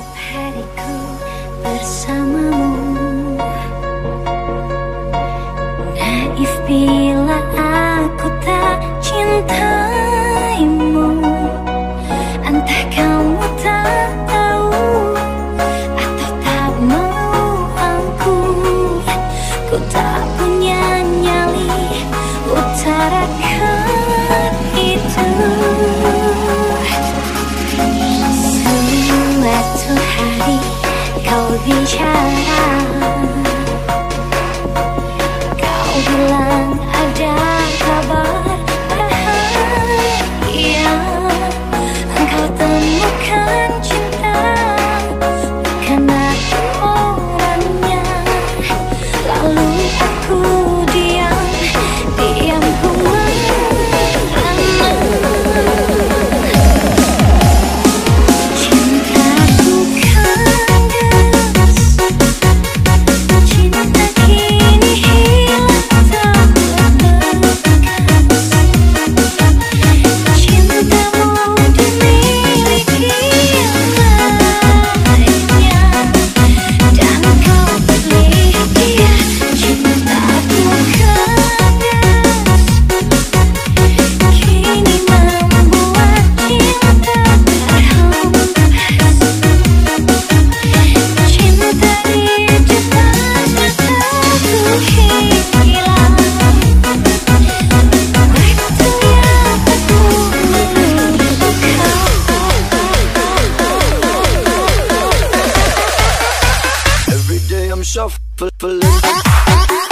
setiap hariku bersamamu. Naif bila aku tak cintaimu Entah kamu tak tahu Atau tak mau aku. Ku tak 你长大。shuffle.